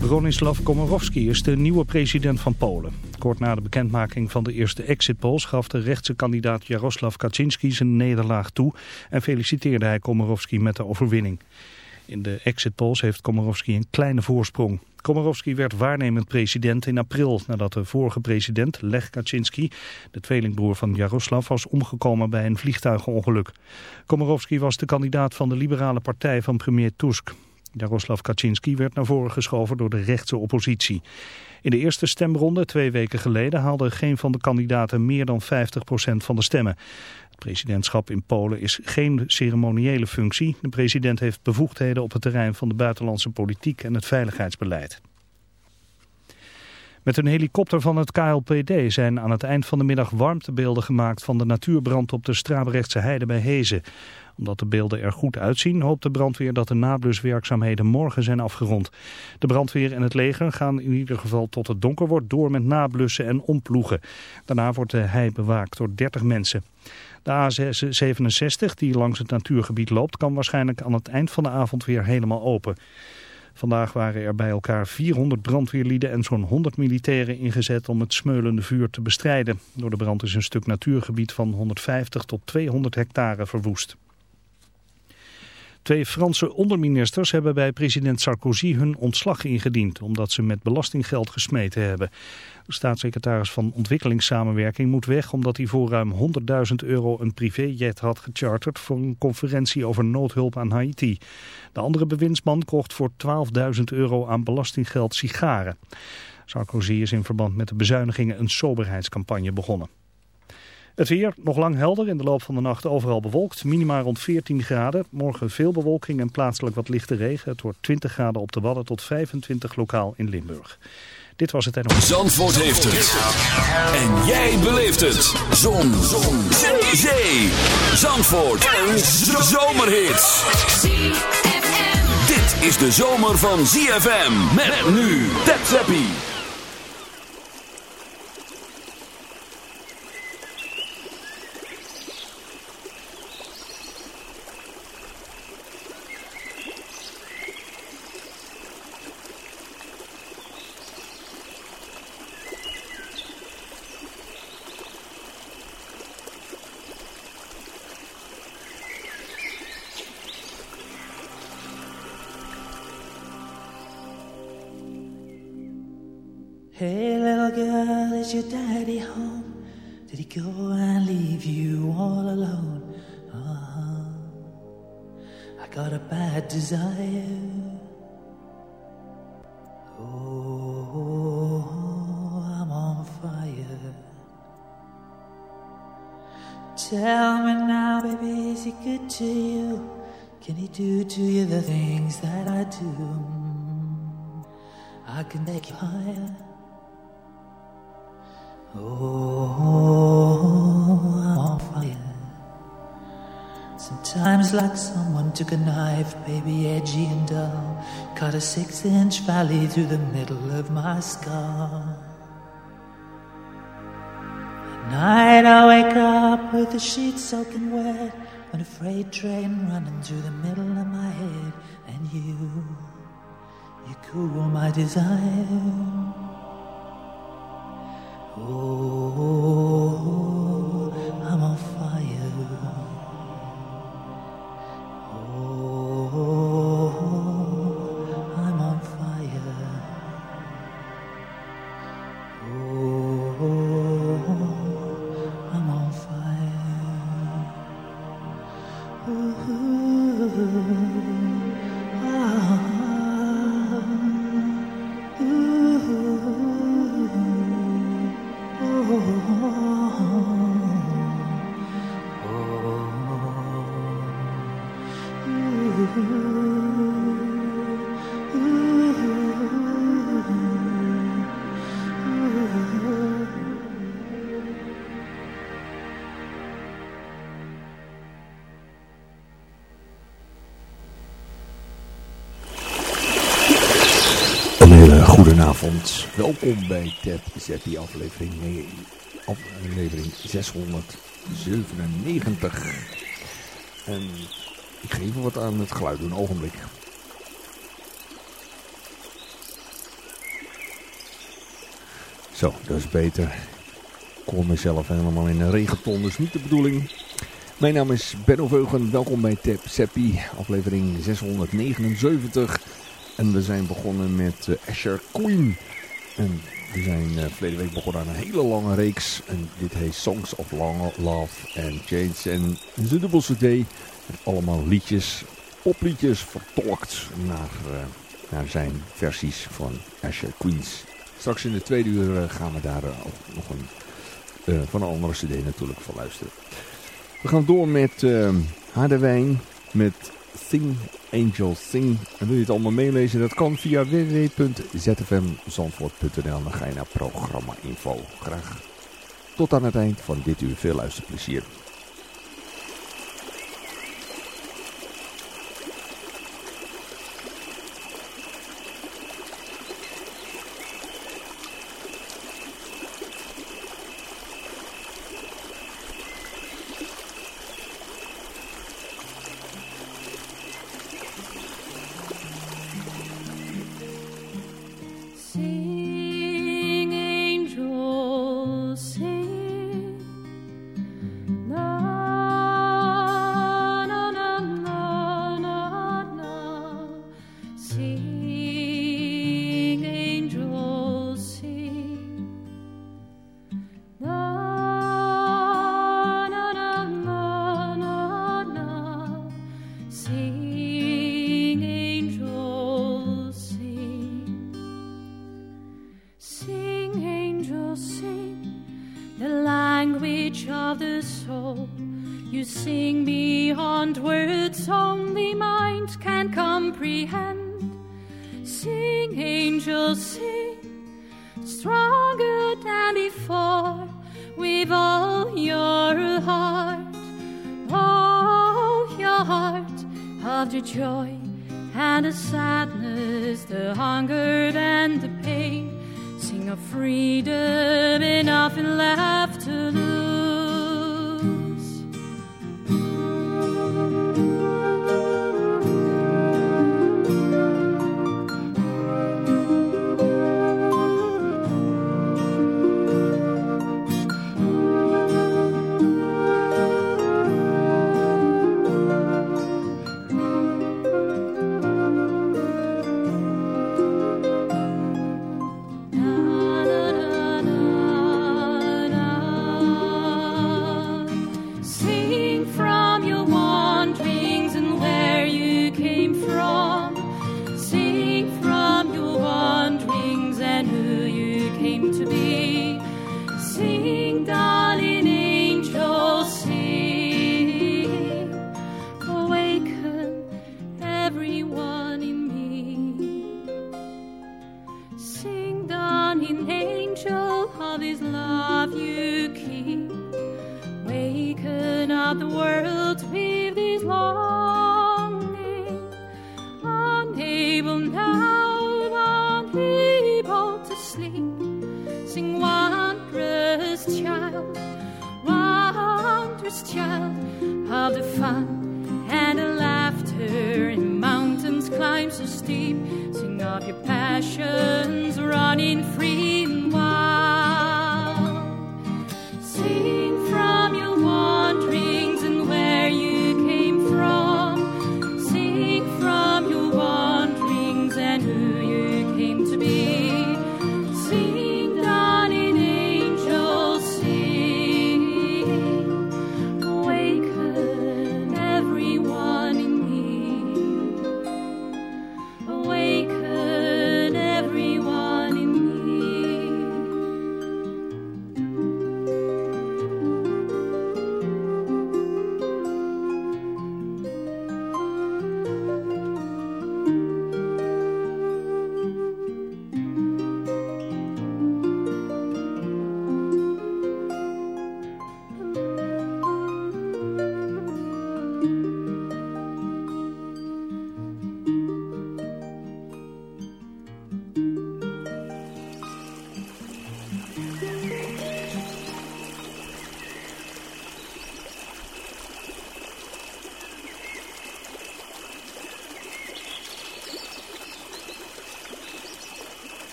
Bronislaw Komorowski is de nieuwe president van Polen. Kort na de bekendmaking van de eerste exit polls gaf de rechtse kandidaat Jaroslaw Kaczynski zijn nederlaag toe en feliciteerde hij Komorowski met de overwinning. In de exit polls heeft Komorowski een kleine voorsprong. Komorowski werd waarnemend president in april nadat de vorige president, Lech Kaczynski, de tweelingbroer van Jaroslav, was omgekomen bij een vliegtuigongeluk. Komorowski was de kandidaat van de liberale partij van premier Tusk. Jaroslav Kaczynski werd naar voren geschoven door de rechtse oppositie. In de eerste stemronde twee weken geleden haalde geen van de kandidaten meer dan 50% van de stemmen. Het presidentschap in Polen is geen ceremoniële functie. De president heeft bevoegdheden op het terrein van de buitenlandse politiek en het veiligheidsbeleid. Met een helikopter van het KLPD zijn aan het eind van de middag warmtebeelden gemaakt van de natuurbrand op de Strabrechtse heide bij Hezen. Omdat de beelden er goed uitzien hoopt de brandweer dat de nabluswerkzaamheden morgen zijn afgerond. De brandweer en het leger gaan in ieder geval tot het donker wordt door met nablussen en omploegen. Daarna wordt de hei bewaakt door 30 mensen. De A67 die langs het natuurgebied loopt kan waarschijnlijk aan het eind van de avond weer helemaal open. Vandaag waren er bij elkaar 400 brandweerlieden en zo'n 100 militairen ingezet om het smeulende vuur te bestrijden. Door de brand is een stuk natuurgebied van 150 tot 200 hectare verwoest. Twee Franse onderministers hebben bij president Sarkozy hun ontslag ingediend, omdat ze met belastinggeld gesmeten hebben. De staatssecretaris van Ontwikkelingssamenwerking moet weg omdat hij voor ruim 100.000 euro een privéjet had gecharterd voor een conferentie over noodhulp aan Haiti. De andere bewindsman kocht voor 12.000 euro aan belastinggeld sigaren. Sarkozy is in verband met de bezuinigingen een soberheidscampagne begonnen. Het weer nog lang helder, in de loop van de nacht overal bewolkt. Minima rond 14 graden. Morgen veel bewolking en plaatselijk wat lichte regen. Het wordt 20 graden op de Wadden tot 25 lokaal in Limburg. Dit was het en Zandvoort heeft het. En jij beleeft het. Zon. Zon. Zee. Zandvoort. Een zomerhit. Dit is de zomer van ZFM. Met nu. Tap Your daddy home? Did he go and leave you all alone? Oh, I got a bad desire. Oh, I'm on fire. Tell me now, baby, is he good to you? Can he do to you the things that I do? I can take you higher. Oh, I'm on fire. Sometimes, like someone took a knife, baby, edgy and dull, cut a six inch valley through the middle of my skull. At night, I wake up with the sheets soaking wet, when a freight train running through the middle of my head, and you, you cool my desire. Oh, oh, oh. Welkom bij Ted Zeppi aflevering, aflevering 697. En ik ga even wat aan het geluid een ogenblik. Zo, dat is beter. Ik hoor mezelf helemaal in een regenton, dus niet de bedoeling. Mijn naam is Benno Veugen, welkom bij Tap Seppi, aflevering 679. En we zijn begonnen met uh, Asher Queen. En we zijn uh, verleden week begonnen aan een hele lange reeks. En dit heet Songs of Love and Change. En de dubbel cd allemaal liedjes, popliedjes vertolkt naar, uh, naar zijn versies van Asher Queens. Straks in de tweede uur gaan we daar ook nog een, van een andere cd natuurlijk van luisteren. We gaan door met Harderwijn, met Sing Angel Sing. En wil je het allemaal meelezen? Dat kan via www.zfmzandvoort.nl. Dan ga je naar programma info. Graag tot aan het eind van dit uur. Veel luisterplezier.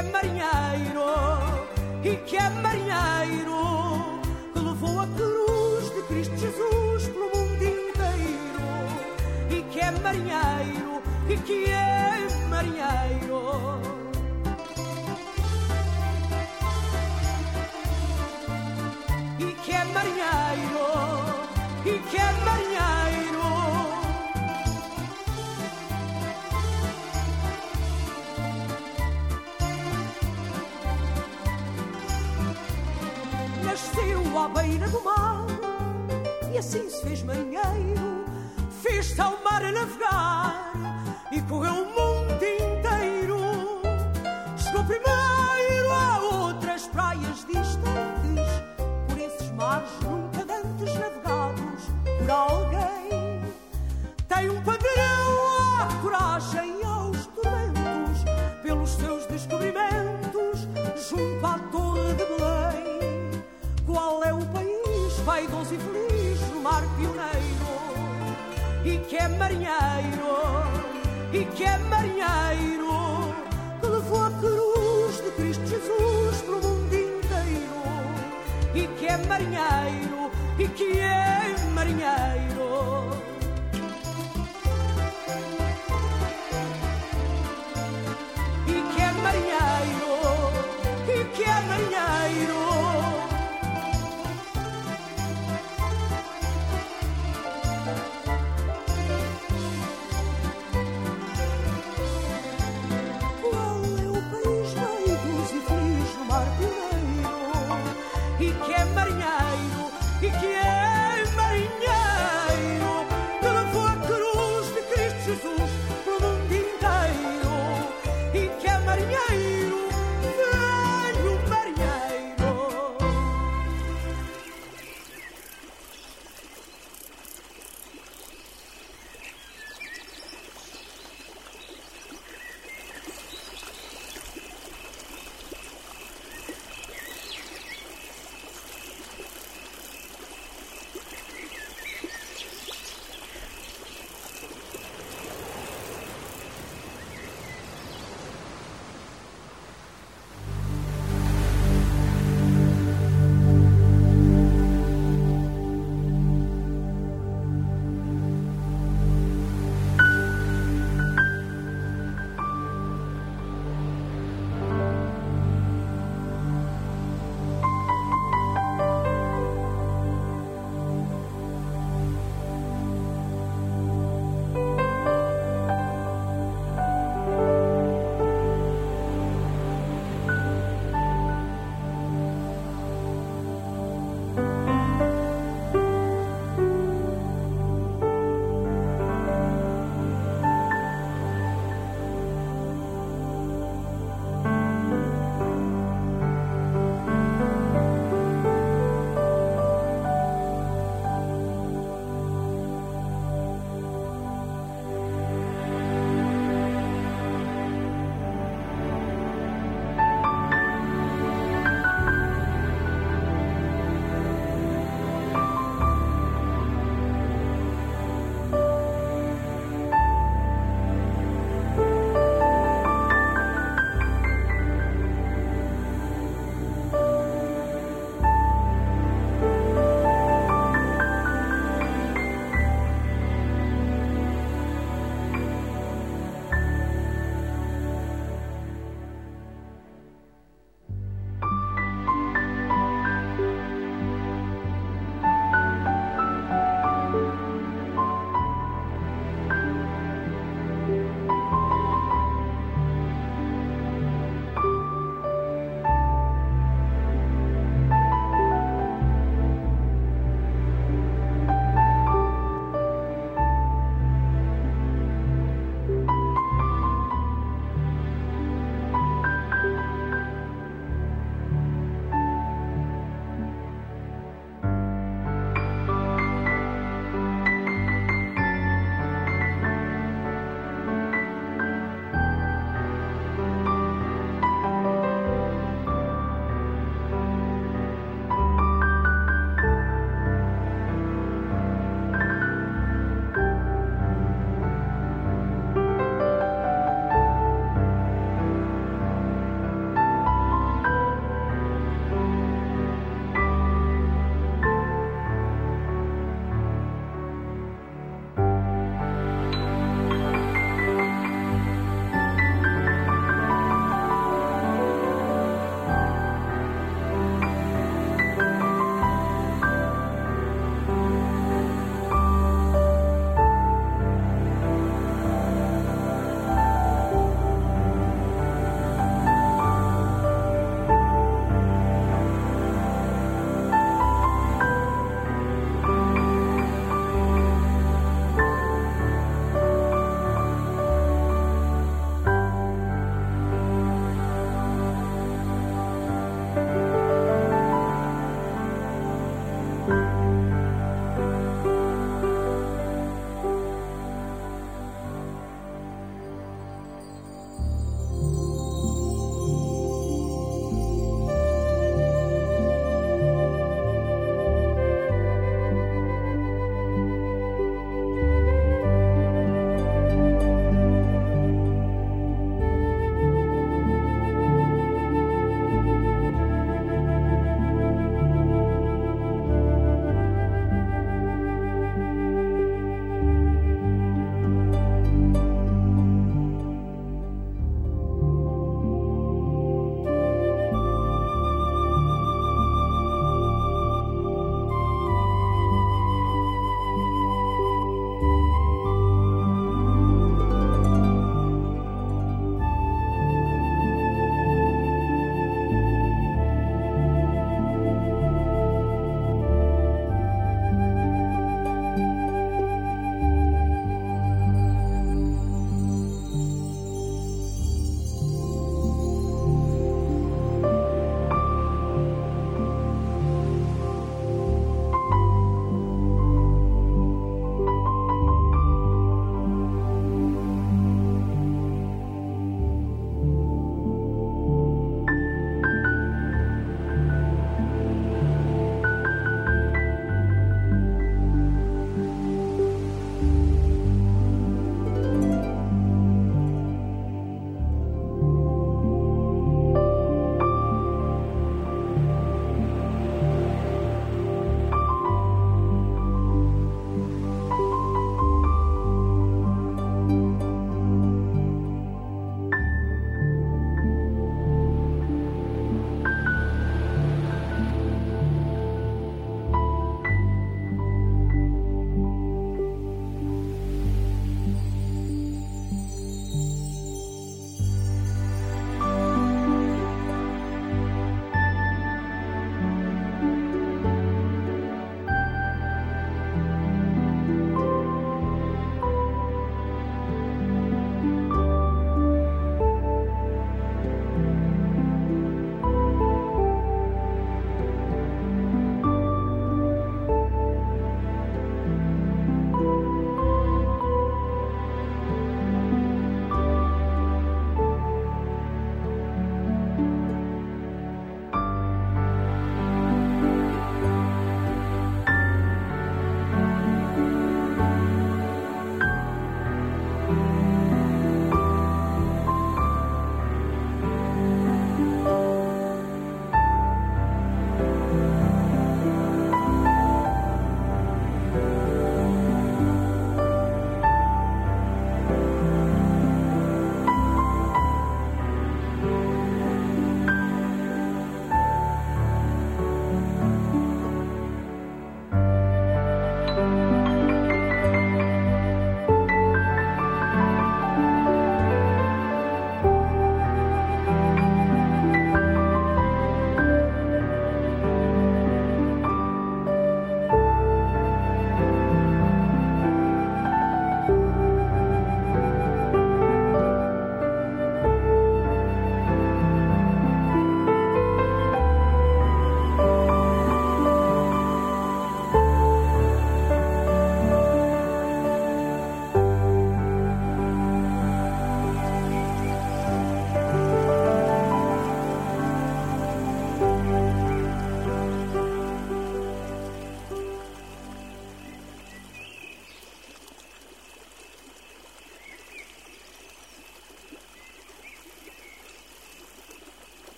é marinheiro, e que é marinheiro, que levou a cruz de Cristo Jesus pelo mundo inteiro, e que é marinheiro, e que é marinheiro. à beira do mar. E assim se fez marinheiro, fez-se ao mar a navegar e correu marinheiro, e que é marinheiro, que levou a cruz de Cristo Jesus pelo mundo inteiro, e que é marinheiro, e que é marinheiro.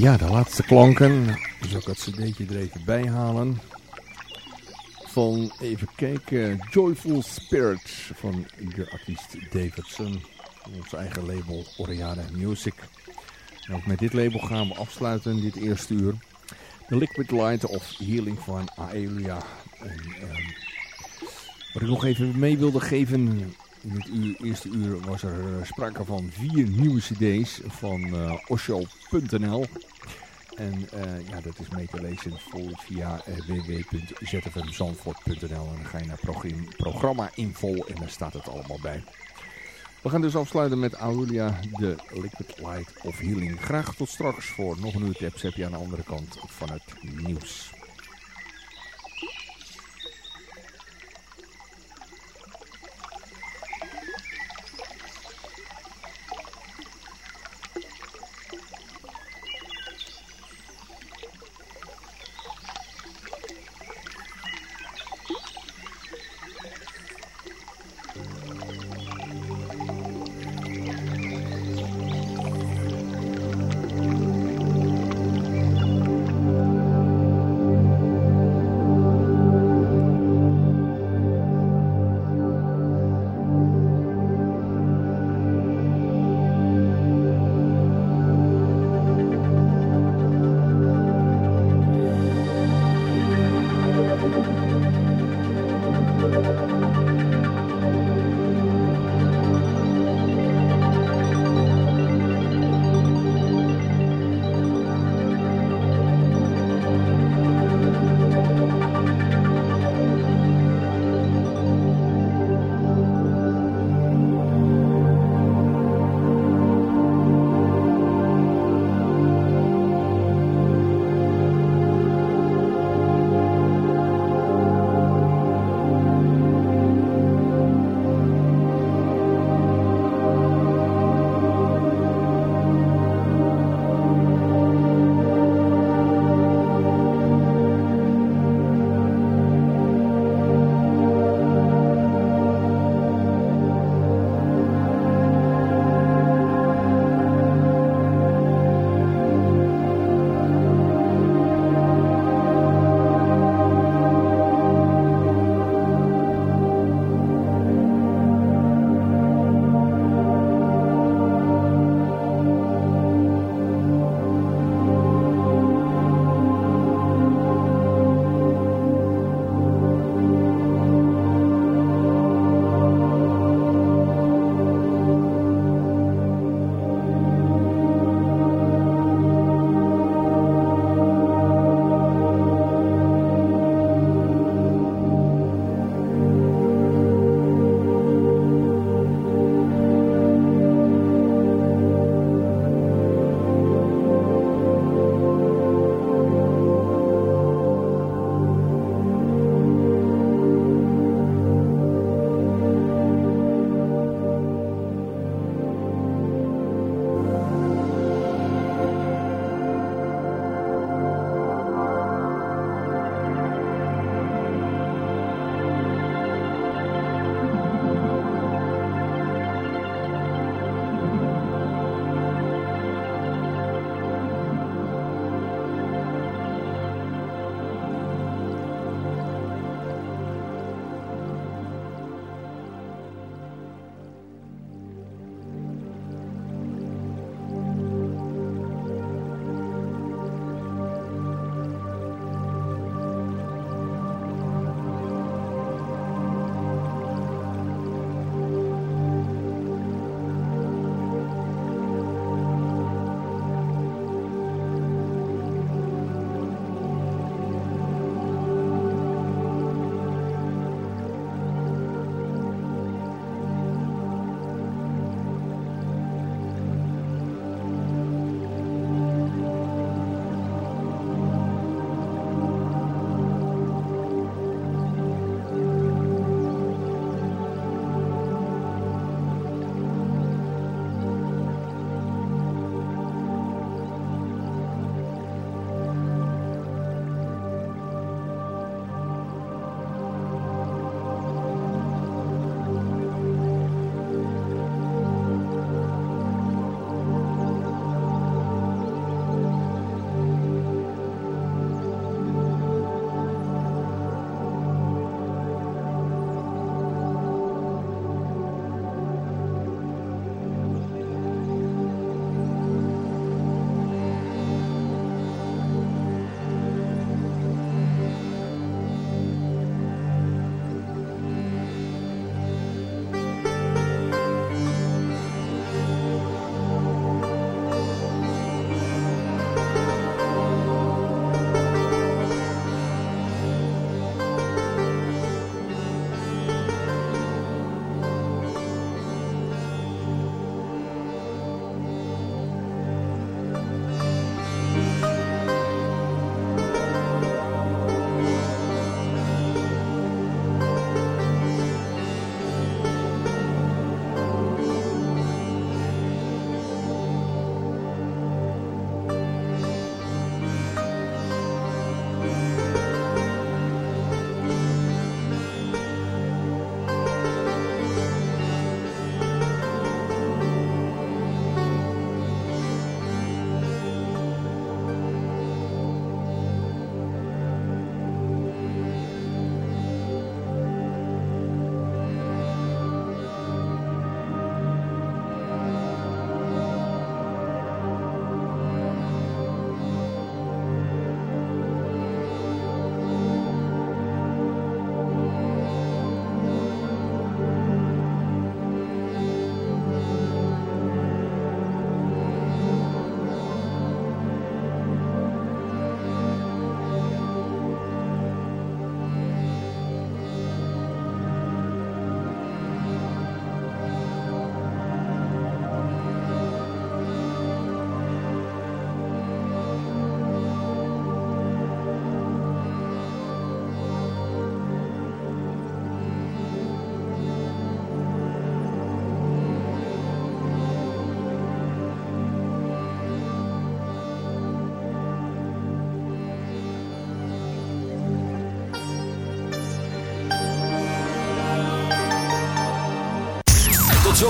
Ja, de laatste klanken. Dus ook het cd'tje er even bij halen. Van, even kijken, Joyful Spirit van ieder artiest Davidson. Ons eigen label Oriana Music. En ook met dit label gaan we afsluiten, dit eerste uur. The Liquid Light of Healing van Aelia. En, ehm, wat ik nog even mee wilde geven... In het eerste uur was er eh, sprake van vier nieuwe cd's van uh, Osho.nl. En uh, ja, dat is mee te lezen voor, via uh, www.zfmzandvoort.nl. En dan ga je naar programma info en daar staat het allemaal bij. We gaan dus afsluiten met Aurelia, de Liquid Light of Healing. Graag tot straks voor nog een uur tips heb je aan de andere kant van het nieuws.